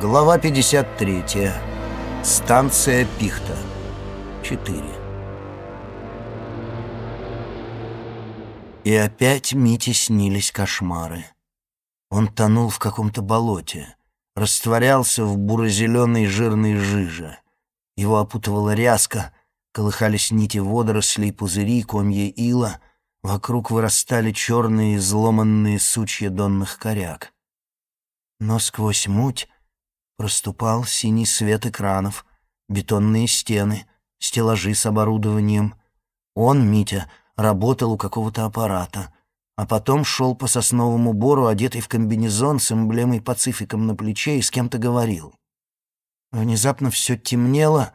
Глава 53. Станция Пихта. 4. И опять Мите снились кошмары. Он тонул в каком-то болоте, растворялся в буро-зеленой жирной жиже. Его опутывала ряска, колыхались нити водорослей, пузыри, комья ила, вокруг вырастали черные изломанные сучья донных коряк. Но сквозь муть проступал синий свет экранов, бетонные стены, стеллажи с оборудованием. Он, Митя, работал у какого-то аппарата, а потом шел по сосновому бору, одетый в комбинезон с эмблемой Пацификом на плече и с кем-то говорил. Внезапно все темнело,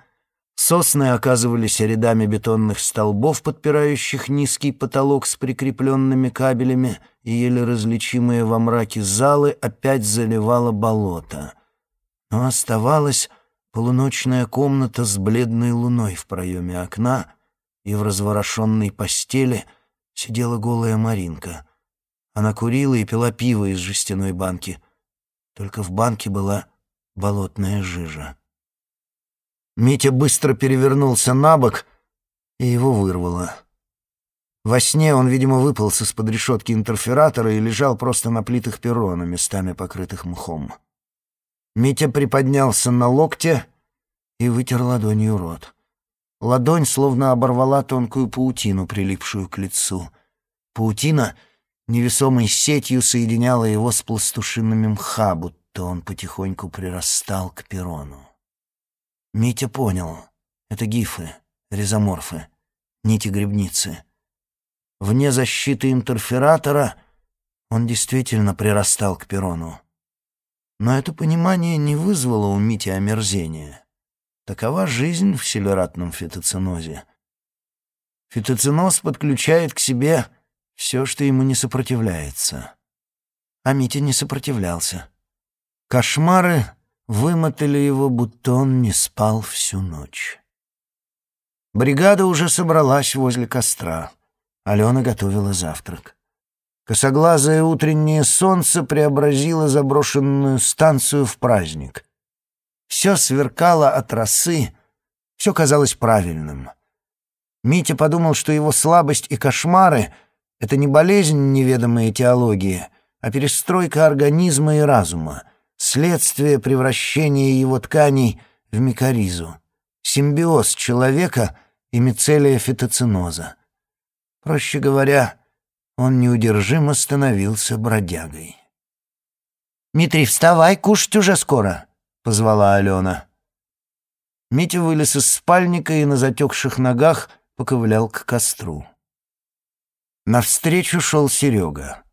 сосны оказывались рядами бетонных столбов, подпирающих низкий потолок с прикрепленными кабелями, и еле различимые во мраке залы опять заливало болото — но оставалась полуночная комната с бледной луной в проеме окна, и в разворошенной постели сидела голая Маринка. Она курила и пила пиво из жестяной банки. Только в банке была болотная жижа. Митя быстро перевернулся на бок, и его вырвало. Во сне он, видимо, выполз из-под решетки интерфератора и лежал просто на плитах перрона, местами покрытых мхом. Митя приподнялся на локте и вытер ладонью рот. Ладонь словно оборвала тонкую паутину, прилипшую к лицу. Паутина невесомой сетью соединяла его с пластушинами мха, будто он потихоньку прирастал к перрону. Митя понял — это гифы, резоморфы, нити-гребницы. Вне защиты интерфератора он действительно прирастал к перрону. Но это понимание не вызвало у Мити омерзения. Такова жизнь в селератном фитоцинозе. Фитоциноз подключает к себе все, что ему не сопротивляется. А Митя не сопротивлялся. Кошмары вымотали его, будто он не спал всю ночь. Бригада уже собралась возле костра. Алена готовила завтрак. Косоглазое утреннее солнце преобразило заброшенную станцию в праздник. Все сверкало от росы, все казалось правильным. Митя подумал, что его слабость и кошмары — это не болезнь неведомой теологии, а перестройка организма и разума, следствие превращения его тканей в микоризу, симбиоз человека и мицелия фитоциноза. Проще говоря — он неудержимо становился бродягой. «Митрий, вставай, кушать уже скоро!» — позвала Алена. Митя вылез из спальника и на затекших ногах поковылял к костру. Навстречу шел Серега.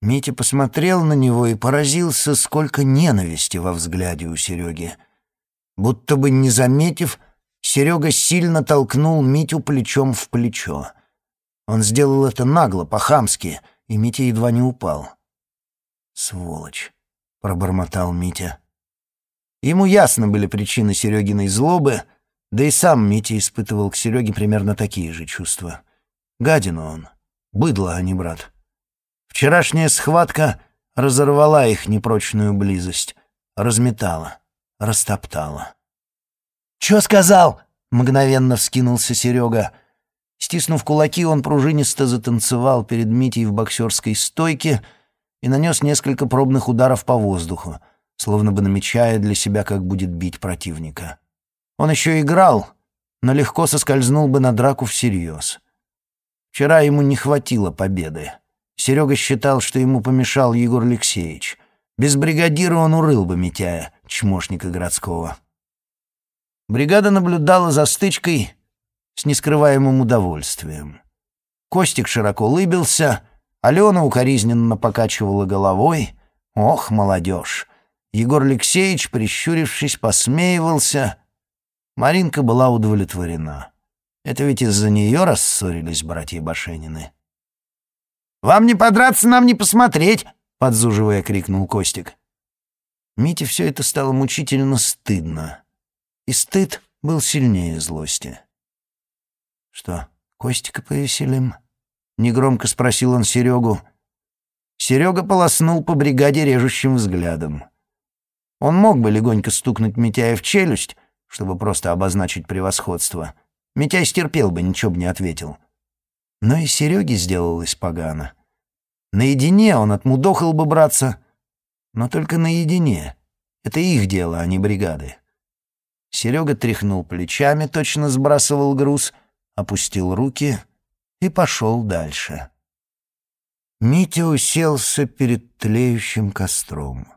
Митя посмотрел на него и поразился, сколько ненависти во взгляде у Сереги. Будто бы не заметив, Серега сильно толкнул Митю плечом в плечо. Он сделал это нагло, по-хамски, и Митя едва не упал. «Сволочь», — пробормотал Митя. Ему ясно были причины Серегиной злобы, да и сам Митя испытывал к Сереге примерно такие же чувства. Гадину он, быдло, а не брат. Вчерашняя схватка разорвала их непрочную близость, разметала, растоптала. «Чё сказал?» — мгновенно вскинулся Серега. Стиснув кулаки, он пружинисто затанцевал перед Митей в боксерской стойке и нанес несколько пробных ударов по воздуху, словно бы намечая для себя, как будет бить противника. Он еще играл, но легко соскользнул бы на драку всерьез. Вчера ему не хватило победы. Серега считал, что ему помешал Егор Алексеевич. Без бригадира он урыл бы Митяя, чмошника городского. Бригада наблюдала за стычкой с нескрываемым удовольствием. Костик широко улыбился, Алена укоризненно покачивала головой. Ох, молодежь! Егор Алексеевич, прищурившись, посмеивался. Маринка была удовлетворена. Это ведь из-за нее рассорились братья Башенины. «Вам не подраться, нам не посмотреть!» — подзуживая, крикнул Костик. Мите все это стало мучительно стыдно. И стыд был сильнее злости. «Что, Костика повеселим?» — негромко спросил он Серегу. Серега полоснул по бригаде режущим взглядом. Он мог бы легонько стукнуть Митяя в челюсть, чтобы просто обозначить превосходство. Митяй стерпел бы, ничего бы не ответил. Но и Сереге сделалось погано. Наедине он отмудохал бы браться, но только наедине. Это их дело, а не бригады. Серега тряхнул плечами, точно сбрасывал груз, опустил руки и пошел дальше. Митя уселся перед тлеющим костром.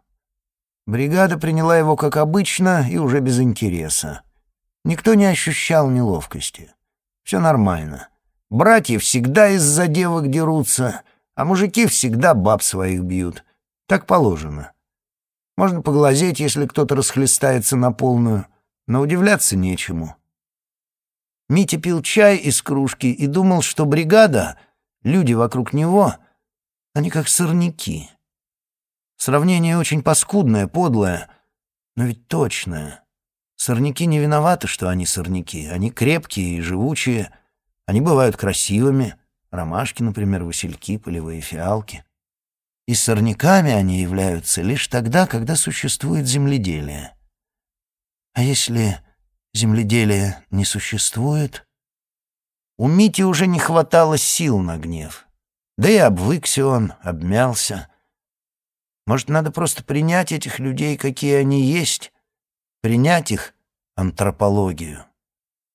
Бригада приняла его как обычно и уже без интереса. Никто не ощущал неловкости. Все нормально. Братья всегда из-за девок дерутся, а мужики всегда баб своих бьют. Так положено. Можно поглазеть, если кто-то расхлестается на полную, но удивляться нечему. Митя пил чай из кружки и думал, что бригада, люди вокруг него, они как сорняки. Сравнение очень паскудное, подлое, но ведь точное. Сорняки не виноваты, что они сорняки. Они крепкие и живучие. Они бывают красивыми. Ромашки, например, васильки, полевые фиалки. И сорняками они являются лишь тогда, когда существует земледелие. А если земледелия не существует? У Мити уже не хватало сил на гнев. Да и обвыкся он, обмялся. Может, надо просто принять этих людей, какие они есть, принять их антропологию,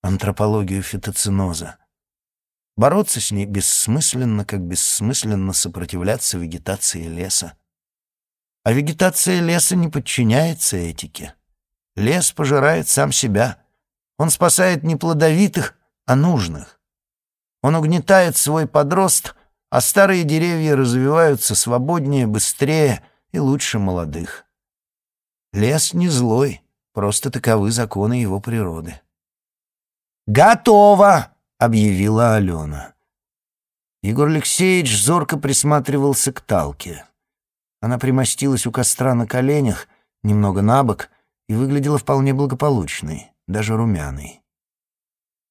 антропологию фитоциноза. Бороться с ней бессмысленно, как бессмысленно сопротивляться вегетации леса. А вегетация леса не подчиняется этике. Лес пожирает сам себя. Он спасает не плодовитых, а нужных. Он угнетает свой подрост, а старые деревья развиваются свободнее, быстрее и лучше молодых. Лес не злой, просто таковы законы его природы. «Готово!» — объявила Алена. Егор Алексеевич зорко присматривался к Талке. Она примостилась у костра на коленях, немного набок, и выглядела вполне благополучной, даже румяной.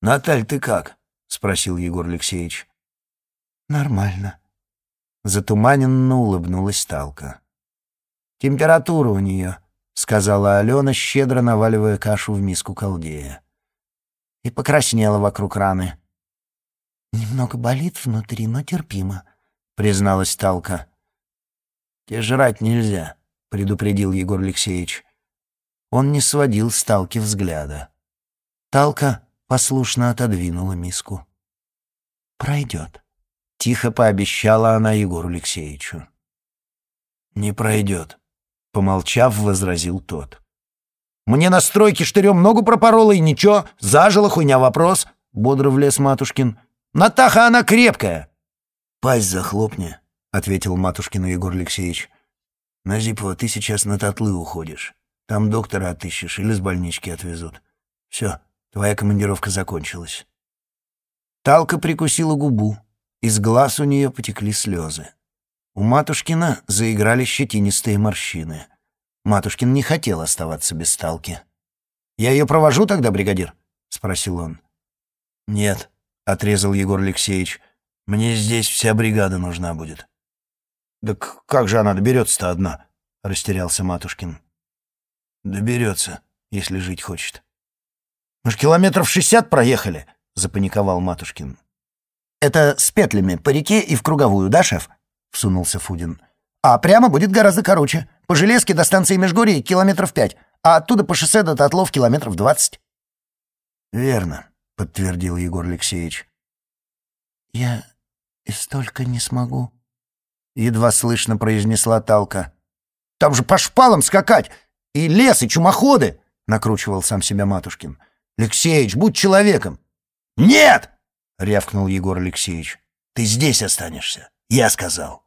«Наталь, ты как?» — спросил Егор Алексеевич. «Нормально». Затуманенно улыбнулась Талка. «Температура у нее», — сказала Алена, щедро наваливая кашу в миску колдея. И покраснела вокруг раны. «Немного болит внутри, но терпимо», — призналась Талка. «Тебе жрать нельзя», — предупредил Егор Алексеевич. Он не сводил с Талки взгляда. Талка послушно отодвинула миску. «Пройдет», — тихо пообещала она Егору Алексеевичу. «Не пройдет», — помолчав, возразил тот. «Мне на стройке штырем ногу пропорола и ничего, зажила хуйня вопрос», — бодро влез Матушкин. «Натаха она крепкая!» «Пасть захлопни», — ответил Матушкин Егор Алексеевич. «Назипова, ты сейчас на татлы уходишь. Там доктора отыщешь или с больнички отвезут. Все, твоя командировка закончилась». Талка прикусила губу. Из глаз у нее потекли слезы. У Матушкина заиграли щетинистые морщины. Матушкин не хотел оставаться без сталки. «Я ее провожу тогда, бригадир?» — спросил он. «Нет», — отрезал Егор Алексеевич. «Мне здесь вся бригада нужна будет». «Так как же она доберется-то одна?» — растерялся Матушкин. «Доберется, если жить хочет». «Мы ж километров шестьдесят проехали», — запаниковал Матушкин. «Это с петлями по реке и в круговую, да, шеф?» — всунулся Фудин. «А прямо будет гораздо короче. По железке до станции Межгорье километров пять, а оттуда по шоссе до Татлов километров двадцать». «Верно», — подтвердил Егор Алексеевич. «Я и столько не смогу», — едва слышно произнесла Талка. «Там же по шпалам скакать! И лес, и чумоходы!» — накручивал сам себя Матушкин. «Алексеич, будь человеком!» «Нет!» — рявкнул Егор Алексеевич. «Ты здесь останешься. Я сказал.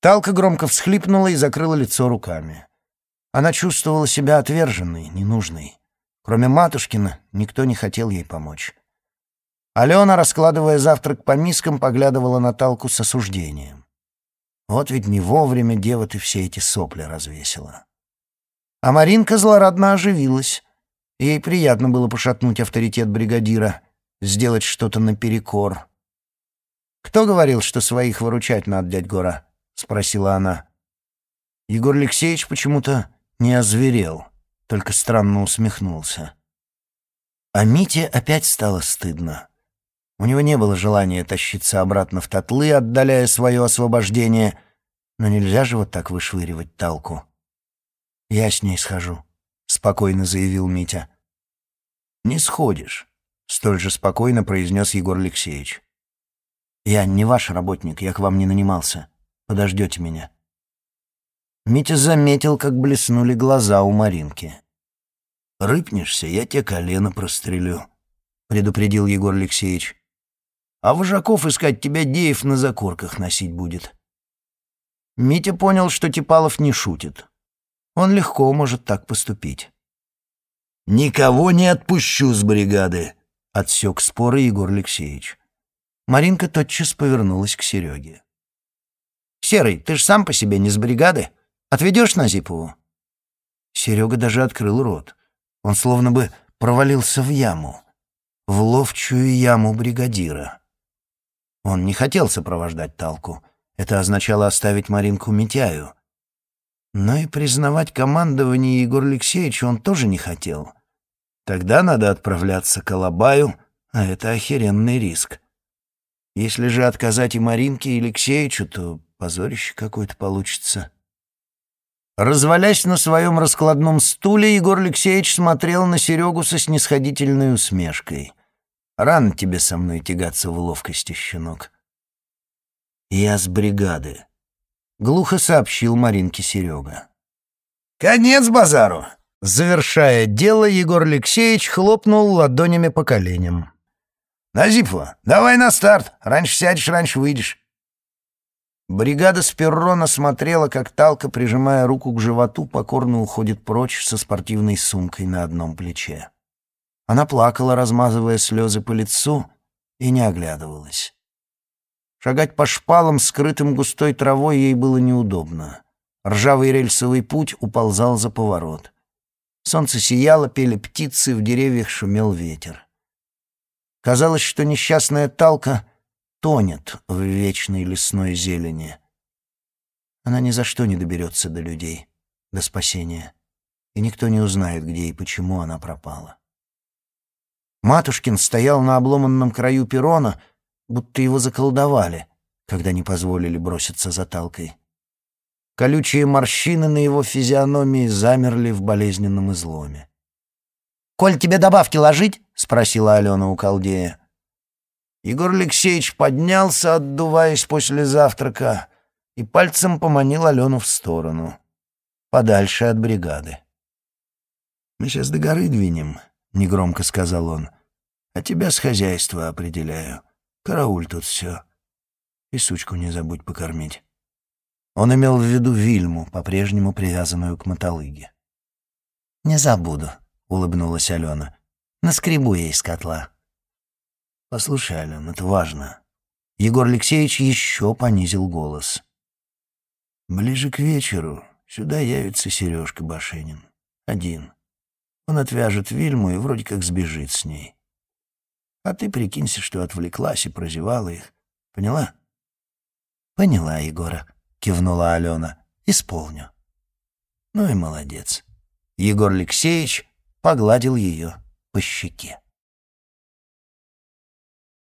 Талка громко всхлипнула и закрыла лицо руками. Она чувствовала себя отверженной, ненужной. Кроме Матушкина, никто не хотел ей помочь. Алена, раскладывая завтрак по мискам, поглядывала на Талку с осуждением. Вот ведь не вовремя дева ты все эти сопли развесила. А Маринка злорадно оживилась. Ей приятно было пошатнуть авторитет бригадира, сделать что-то наперекор. «Кто говорил, что своих выручать надо, дядь Гора?» — спросила она. Егор Алексеевич почему-то не озверел, только странно усмехнулся. А Мите опять стало стыдно. У него не было желания тащиться обратно в татлы, отдаляя свое освобождение, но нельзя же вот так вышвыривать талку. «Я с ней схожу», — спокойно заявил Митя. «Не сходишь», — столь же спокойно произнес Егор Алексеевич. «Я не ваш работник, я к вам не нанимался. Подождете меня». Митя заметил, как блеснули глаза у Маринки. «Рыпнешься, я тебе колено прострелю», — предупредил Егор Алексеевич. «А вожаков искать тебя Деев на закорках носить будет». Митя понял, что Типалов не шутит. Он легко может так поступить. «Никого не отпущу с бригады», — отсек споры Егор Алексеевич. Маринка тотчас повернулась к Сереге. «Серый, ты ж сам по себе не с бригады. Отведешь на Зипову?» Серега даже открыл рот. Он словно бы провалился в яму, в ловчую яму бригадира. Он не хотел сопровождать Талку. Это означало оставить Маринку Митяю. Но и признавать командование Егор Алексеевича он тоже не хотел. Тогда надо отправляться к Алабаю, а это охеренный риск. Если же отказать и Маринке, и Алексеевичу, то позорище какое-то получится. Развалясь на своем раскладном стуле, Егор Алексеевич смотрел на Серегу со снисходительной усмешкой. «Рано тебе со мной тягаться в ловкости, щенок». «Я с бригады», — глухо сообщил Маринке Серега. «Конец базару!» Завершая дело, Егор Алексеевич хлопнул ладонями по коленям. «Назипова, давай на старт! Раньше сядешь, раньше выйдешь!» Бригада с перрона смотрела, как Талка, прижимая руку к животу, покорно уходит прочь со спортивной сумкой на одном плече. Она плакала, размазывая слезы по лицу, и не оглядывалась. Шагать по шпалам, скрытым густой травой, ей было неудобно. Ржавый рельсовый путь уползал за поворот. Солнце сияло, пели птицы, в деревьях шумел ветер. Казалось, что несчастная Талка тонет в вечной лесной зелени. Она ни за что не доберется до людей, до спасения, и никто не узнает, где и почему она пропала. Матушкин стоял на обломанном краю перрона, будто его заколдовали, когда не позволили броситься за талкой. Колючие морщины на его физиономии замерли в болезненном изломе. «Коль тебе добавки ложить?» — спросила Алена у колдея. Егор Алексеевич поднялся, отдуваясь после завтрака, и пальцем поманил Алену в сторону, подальше от бригады. «Мы сейчас до горы двинем», — негромко сказал он, — «а тебя с хозяйства определяю. Карауль тут все. И сучку не забудь покормить». Он имел в виду Вильму, по-прежнему привязанную к мотолыге. «Не забуду», — улыбнулась Алена. «Наскребу ей из котла». «Послушай, Ален, это важно». Егор Алексеевич еще понизил голос. «Ближе к вечеру сюда явится Сережка Башенин. Один. Он отвяжет Вильму и вроде как сбежит с ней. А ты прикинься, что отвлеклась и прозевала их. Поняла?» «Поняла, Егора», — кивнула Алена. «Исполню». «Ну и молодец». Егор Алексеевич погладил ее по щеке.